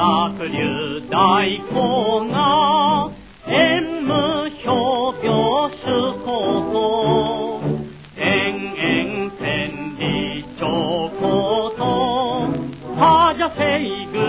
濁流大湖が縁無表病すこと。延縁千里長江と覇者西軍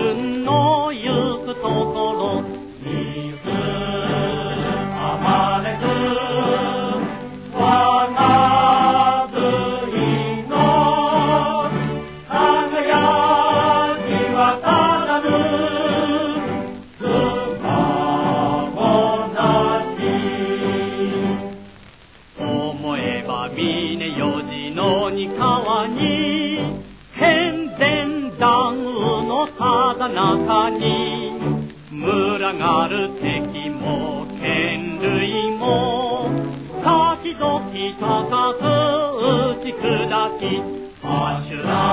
に川に変電団雨のただ中に群がる敵も剣類も時々高く打ち砕きアシュラ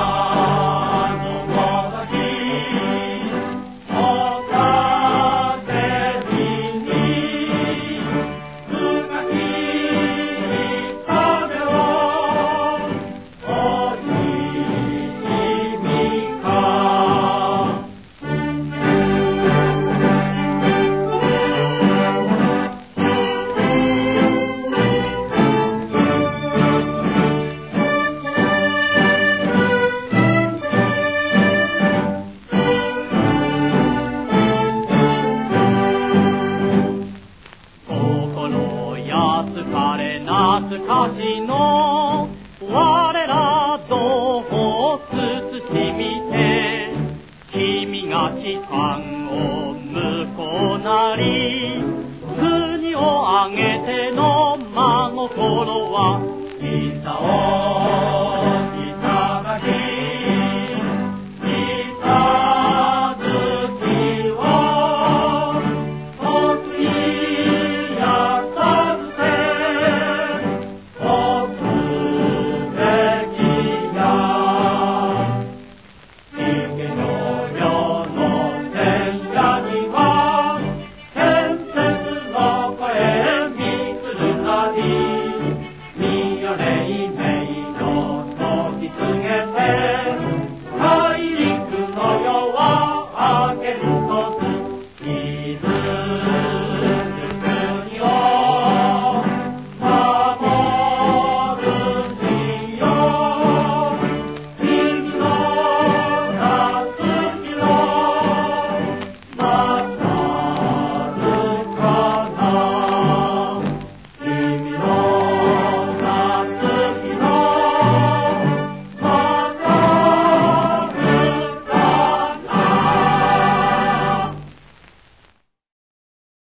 懐かしの我ら同胞をつみて君が帰間を向こうなり国を挙げての真心は膝を